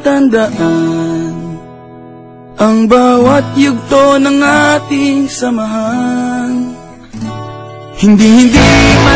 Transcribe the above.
tandaan Ang bawat yugto ng ating samahan. Hindi hindi malilimutan Panahon